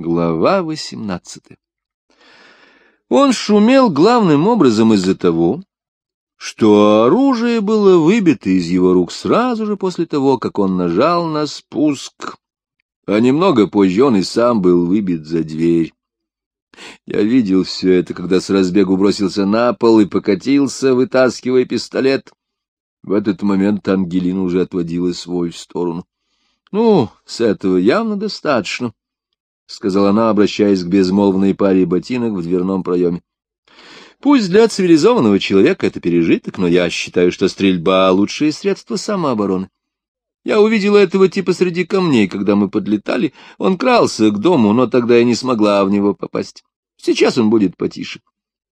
Глава восемнадцатая. Он шумел главным образом из-за того, что оружие было выбито из его рук сразу же после того, как он нажал на спуск, а немного позже он и сам был выбит за дверь. Я видел все это, когда с разбегу бросился на пол и покатился, вытаскивая пистолет. В этот момент Ангелина уже отводила свой в сторону. — Ну, с этого явно достаточно, — сказала она, обращаясь к безмолвной паре ботинок в дверном проеме. Пусть для цивилизованного человека это пережиток, но я считаю, что стрельба — лучшее средство самообороны. Я увидела этого типа среди камней, когда мы подлетали. Он крался к дому, но тогда я не смогла в него попасть. Сейчас он будет потише.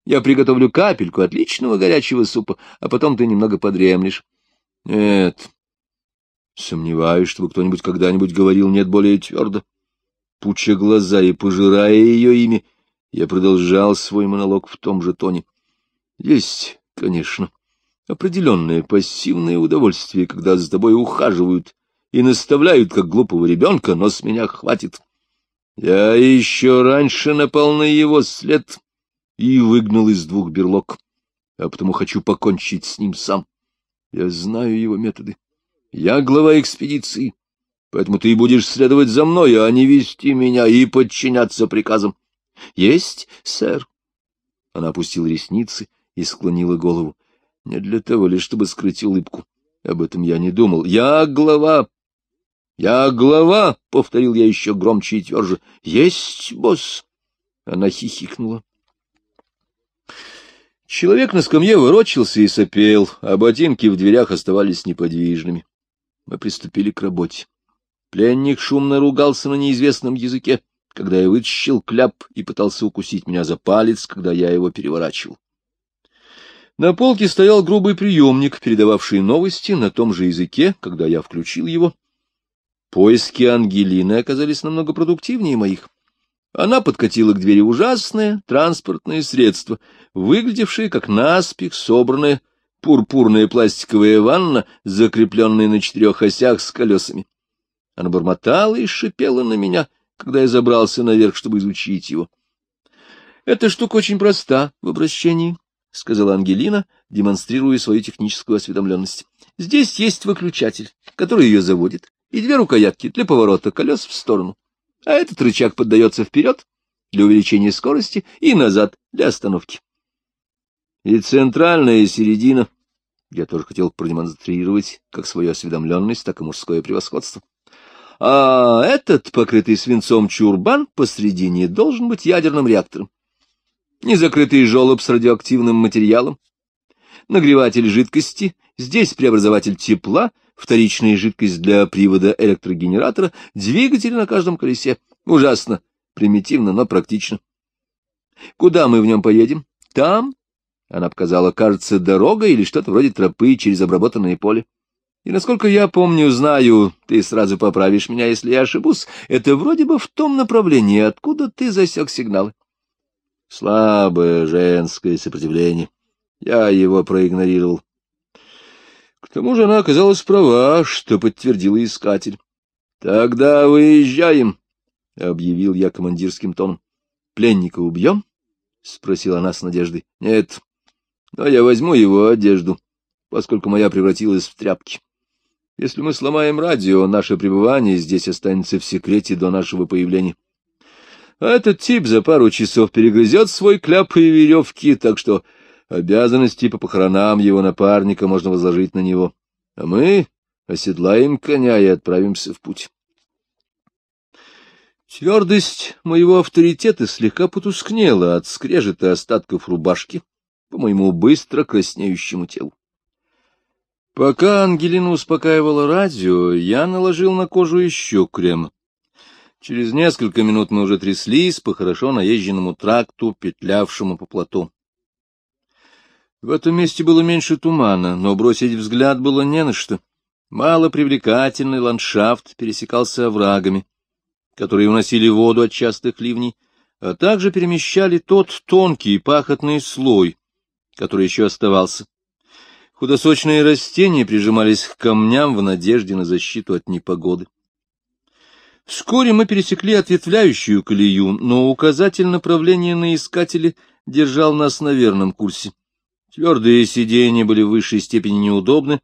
Я приготовлю капельку отличного горячего супа, а потом ты немного подремлешь. Нет, сомневаюсь, чтобы кто-нибудь когда-нибудь говорил «нет» более твердо. Пуча глаза и пожирая ее имя, я продолжал свой монолог в том же тоне. Есть, конечно, определенное пассивное удовольствие, когда за тобой ухаживают и наставляют, как глупого ребенка, но с меня хватит. Я еще раньше напал на его след и выгнал из двух берлог, а потому хочу покончить с ним сам. Я знаю его методы. Я глава экспедиции, поэтому ты будешь следовать за мной, а не вести меня и подчиняться приказам. — Есть, сэр. Она опустила ресницы и склонила голову. Не для того лишь, чтобы скрыть улыбку. Об этом я не думал. Я глава. Я глава, — повторил я еще громче и тверже. — Есть, босс. Она хихикнула. Человек на скамье ворочался и сопел, а ботинки в дверях оставались неподвижными. Мы приступили к работе. Пленник шумно ругался на неизвестном языке когда я вытащил кляп и пытался укусить меня за палец, когда я его переворачивал. На полке стоял грубый приемник, передававший новости на том же языке, когда я включил его. Поиски Ангелины оказались намного продуктивнее моих. Она подкатила к двери ужасное транспортное средство, выглядевшее как наспех собранная пурпурная пластиковая ванна, закрепленная на четырех осях с колесами. Она бормотала и шипела на меня, когда я забрался наверх, чтобы изучить его. — Эта штука очень проста в обращении, — сказала Ангелина, демонстрируя свою техническую осведомленность. — Здесь есть выключатель, который ее заводит, и две рукоятки для поворота колес в сторону. А этот рычаг поддается вперед для увеличения скорости и назад для остановки. И центральная середина. Я тоже хотел продемонстрировать как свою осведомленность, так и мужское превосходство а этот, покрытый свинцом чурбан, посредине должен быть ядерным реактором. Незакрытый желоб с радиоактивным материалом, нагреватель жидкости, здесь преобразователь тепла, вторичная жидкость для привода электрогенератора, двигатель на каждом колесе. Ужасно, примитивно, но практично. Куда мы в нем поедем? Там, она показала, кажется, дорога или что-то вроде тропы через обработанное поле. И, насколько я помню, знаю, ты сразу поправишь меня, если я ошибусь, это вроде бы в том направлении, откуда ты засек сигналы. Слабое женское сопротивление. Я его проигнорировал. К тому же она оказалась права, что подтвердила искатель. — Тогда выезжаем, — объявил я командирским тоном. — Пленника убьем? — спросила она с надеждой. — Нет, но я возьму его одежду, поскольку моя превратилась в тряпки. Если мы сломаем радио, наше пребывание здесь останется в секрете до нашего появления. А этот тип за пару часов перегрызет свой кляп и веревки, так что обязанности по похоронам его напарника можно возложить на него. А мы оседлаем коня и отправимся в путь. Твердость моего авторитета слегка потускнела от скрежета остатков рубашки по моему быстро краснеющему телу. Пока Ангелина успокаивала радио, я наложил на кожу еще крем. Через несколько минут мы уже тряслись по хорошо наезженному тракту, петлявшему по плоту. В этом месте было меньше тумана, но бросить взгляд было не на что. Малопривлекательный ландшафт пересекался оврагами, которые уносили воду от частых ливней, а также перемещали тот тонкий пахотный слой, который еще оставался. Худосочные растения прижимались к камням в надежде на защиту от непогоды. Вскоре мы пересекли ответвляющую колею, но указатель направления на искатели держал нас на верном курсе. Твердые сиденья были в высшей степени неудобны.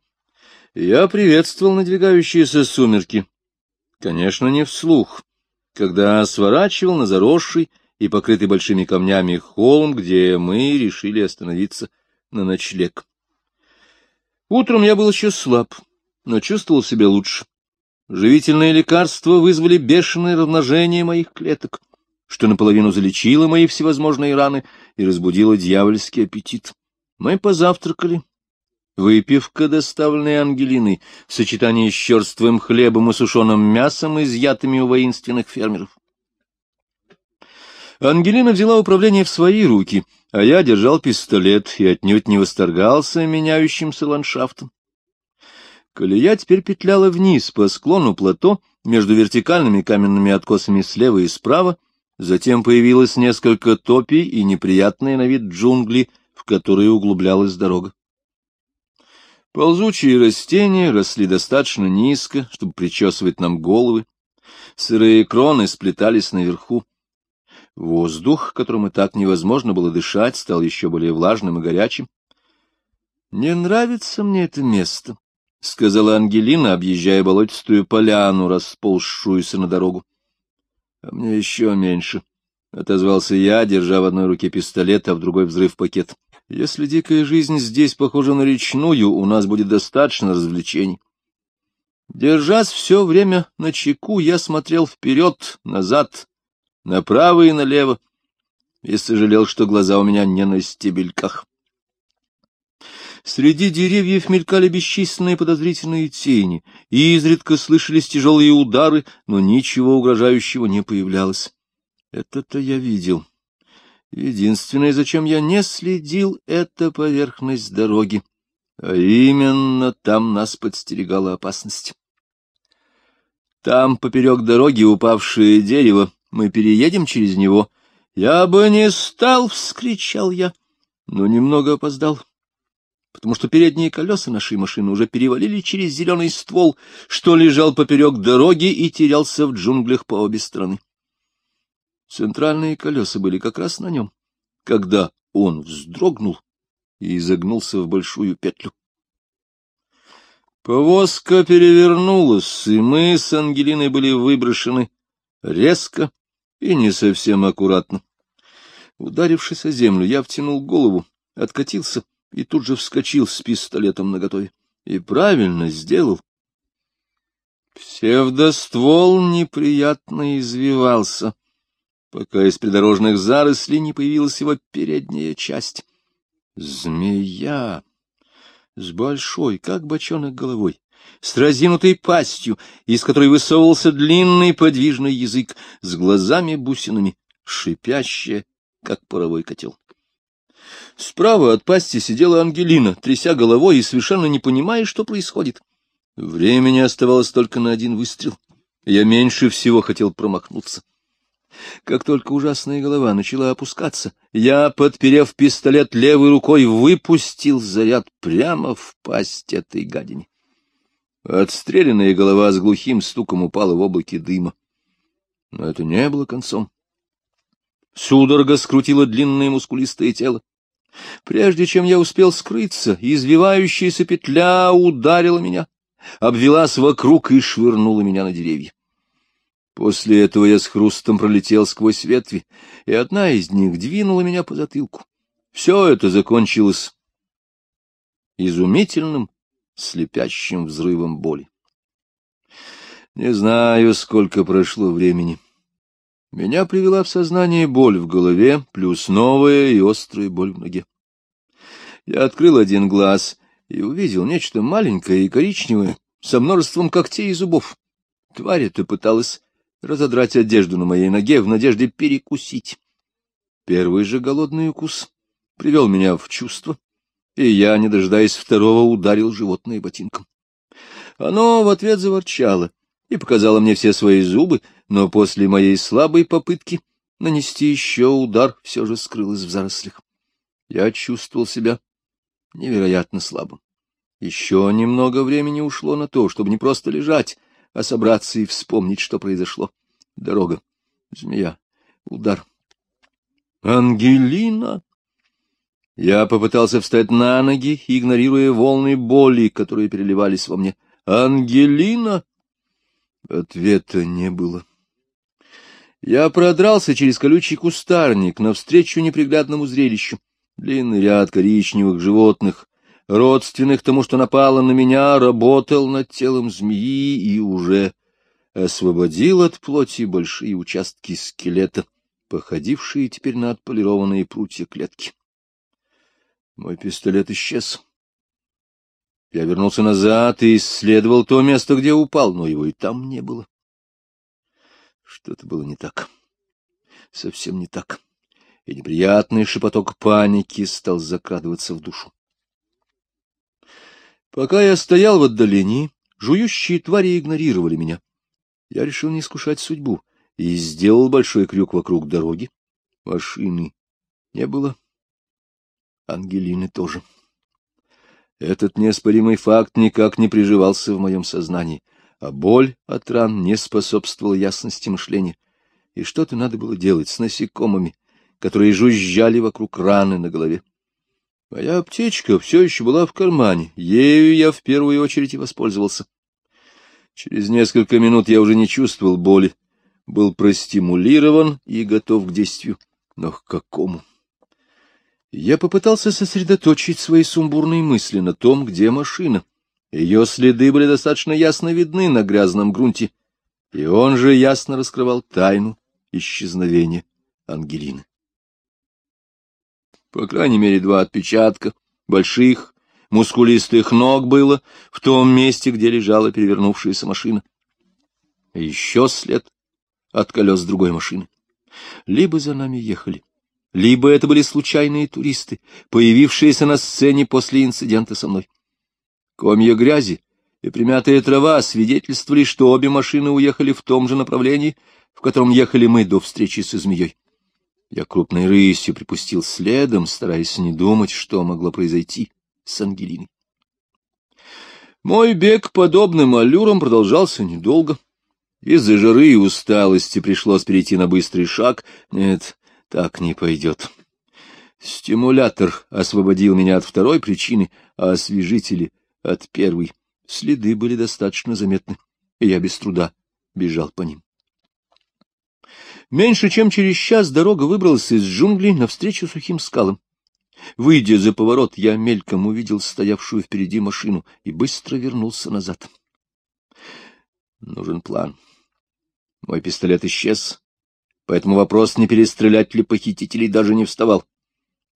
Я приветствовал надвигающиеся сумерки. Конечно, не вслух. Когда сворачивал на заросший и покрытый большими камнями холм, где мы решили остановиться на ночлег. Утром я был еще слаб, но чувствовал себя лучше. Живительные лекарства вызвали бешеное размножение моих клеток, что наполовину залечило мои всевозможные раны и разбудило дьявольский аппетит. Мы позавтракали. Выпивка, доставленная Ангелиной, в сочетании с черствым хлебом и сушеным мясом, изъятыми у воинственных фермеров. Ангелина взяла управление в свои руки, а я держал пистолет и отнюдь не восторгался меняющимся ландшафтом. Колея теперь петляла вниз по склону плато между вертикальными каменными откосами слева и справа, затем появилось несколько топий и неприятные на вид джунгли, в которые углублялась дорога. Ползучие растения росли достаточно низко, чтобы причесывать нам головы. Сырые кроны сплетались наверху. Воздух, которым и так невозможно было дышать, стал еще более влажным и горячим. Не нравится мне это место. — сказала Ангелина, объезжая болотистую поляну, расползшуюся на дорогу. — А мне еще меньше, — отозвался я, держа в одной руке пистолет, а в другой взрыв пакет. — Если дикая жизнь здесь похожа на речную, у нас будет достаточно развлечений. Держась все время на чеку, я смотрел вперед, назад, направо и налево, и сожалел, что глаза у меня не на стебельках. Среди деревьев мелькали бесчисленные подозрительные тени, и изредка слышались тяжелые удары, но ничего угрожающего не появлялось. Это-то я видел. Единственное, зачем я не следил, — это поверхность дороги. А именно там нас подстерегала опасность. Там, поперек дороги, упавшее дерево, мы переедем через него. Я бы не стал, — вскричал я, но немного опоздал потому что передние колеса нашей машины уже перевалили через зеленый ствол, что лежал поперек дороги и терялся в джунглях по обе стороны. Центральные колеса были как раз на нем, когда он вздрогнул и изогнулся в большую петлю. Повозка перевернулась, и мы с Ангелиной были выброшены резко и не совсем аккуратно. Ударившись о землю, я втянул голову, откатился и тут же вскочил с пистолетом наготове. И правильно сделал. Псевдоствол неприятно извивался, пока из придорожных зарослей не появилась его передняя часть. Змея! С большой, как бочонок головой, с разинутой пастью, из которой высовывался длинный подвижный язык, с глазами-бусинами, шипящая, как паровой котел. Справа от пасти сидела Ангелина, тряся головой и совершенно не понимая, что происходит. Времени оставалось только на один выстрел. Я меньше всего хотел промахнуться. Как только ужасная голова начала опускаться, я, подперев пистолет левой рукой, выпустил заряд прямо в пасть этой гадине. Отстрелянная голова с глухим стуком упала в облаке дыма. Но это не было концом. Судорога скрутила длинное мускулистое тело. Прежде чем я успел скрыться, извивающаяся петля ударила меня, обвелась вокруг и швырнула меня на деревья. После этого я с хрустом пролетел сквозь ветви, и одна из них двинула меня по затылку. Все это закончилось изумительным, слепящим взрывом боли. Не знаю, сколько прошло времени. Меня привела в сознание боль в голове, плюс новая и острая боль в ноге. Я открыл один глаз и увидел нечто маленькое и коричневое, со множеством когтей и зубов. Тварь эта пыталась разодрать одежду на моей ноге в надежде перекусить. Первый же голодный укус привел меня в чувство, и я, не дожидаясь второго, ударил животное ботинком. Оно в ответ заворчало и показало мне все свои зубы, но после моей слабой попытки нанести еще удар все же скрылось в зарослях. Я чувствовал себя невероятно слабым. Еще немного времени ушло на то, чтобы не просто лежать, а собраться и вспомнить, что произошло. Дорога. Змея. Удар. Ангелина! Я попытался встать на ноги, игнорируя волны боли, которые переливались во мне. «Ангелина!» Ответа не было. Я продрался через колючий кустарник навстречу неприглядному зрелищу. Длинный ряд коричневых животных, родственных тому, что напало на меня, работал над телом змеи и уже освободил от плоти большие участки скелета, походившие теперь на отполированные прутья клетки. Мой пистолет исчез. Я вернулся назад и исследовал то место, где упал, но его и там не было. Что-то было не так. Совсем не так. И неприятный шепоток паники стал закрадываться в душу. Пока я стоял в отдалении, жующие твари игнорировали меня. Я решил не искушать судьбу и сделал большой крюк вокруг дороги. Машины не было. Ангелины тоже. Этот неоспоримый факт никак не приживался в моем сознании, а боль от ран не способствовала ясности мышления. И что-то надо было делать с насекомыми, которые жужжали вокруг раны на голове. Моя аптечка все еще была в кармане, ею я в первую очередь и воспользовался. Через несколько минут я уже не чувствовал боли, был простимулирован и готов к действию. Но к какому? Я попытался сосредоточить свои сумбурные мысли на том, где машина. Ее следы были достаточно ясно видны на грязном грунте, и он же ясно раскрывал тайну исчезновения Ангелины. По крайней мере, два отпечатка, больших, мускулистых ног было в том месте, где лежала перевернувшаяся машина. еще след от колес другой машины. Либо за нами ехали, либо это были случайные туристы, появившиеся на сцене после инцидента со мной. Комья грязи и примятая трава свидетельствовали, что обе машины уехали в том же направлении, в котором ехали мы до встречи со змеей. Я крупной рысью припустил следом, стараясь не думать, что могло произойти с Ангелиной. Мой бег подобным аллюрам продолжался недолго. Из-за жары и усталости пришлось перейти на быстрый шаг. Нет, так не пойдет. Стимулятор освободил меня от второй причины, а освежители — от первой. Следы были достаточно заметны, и я без труда бежал по ним. Меньше чем через час дорога выбралась из джунглей навстречу сухим скалам. Выйдя за поворот, я мельком увидел стоявшую впереди машину и быстро вернулся назад. Нужен план. Мой пистолет исчез, поэтому вопрос, не перестрелять ли похитителей, даже не вставал.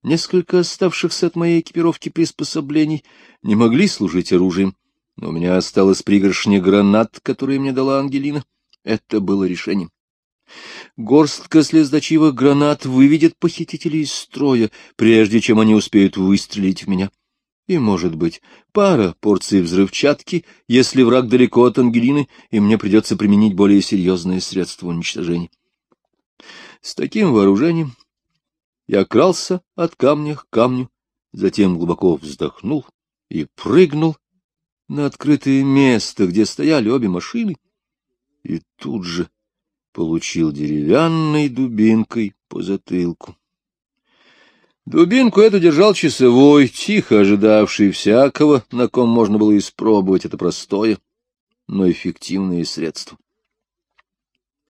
Несколько оставшихся от моей экипировки приспособлений не могли служить оружием, но у меня осталось пригоршня гранат, которые мне дала Ангелина. Это было решением. Горстка слездочивых гранат выведет похитителей из строя, прежде чем они успеют выстрелить в меня. И, может быть, пара порций взрывчатки, если враг далеко от Ангелины, и мне придется применить более серьезные средства уничтожения. С таким вооружением я крался от камня к камню, затем глубоко вздохнул и прыгнул на открытое место, где стояли обе машины, и тут же получил деревянной дубинкой по затылку. Дубинку эту держал часовой, тихо ожидавший всякого, на ком можно было испробовать это простое, но эффективное средство.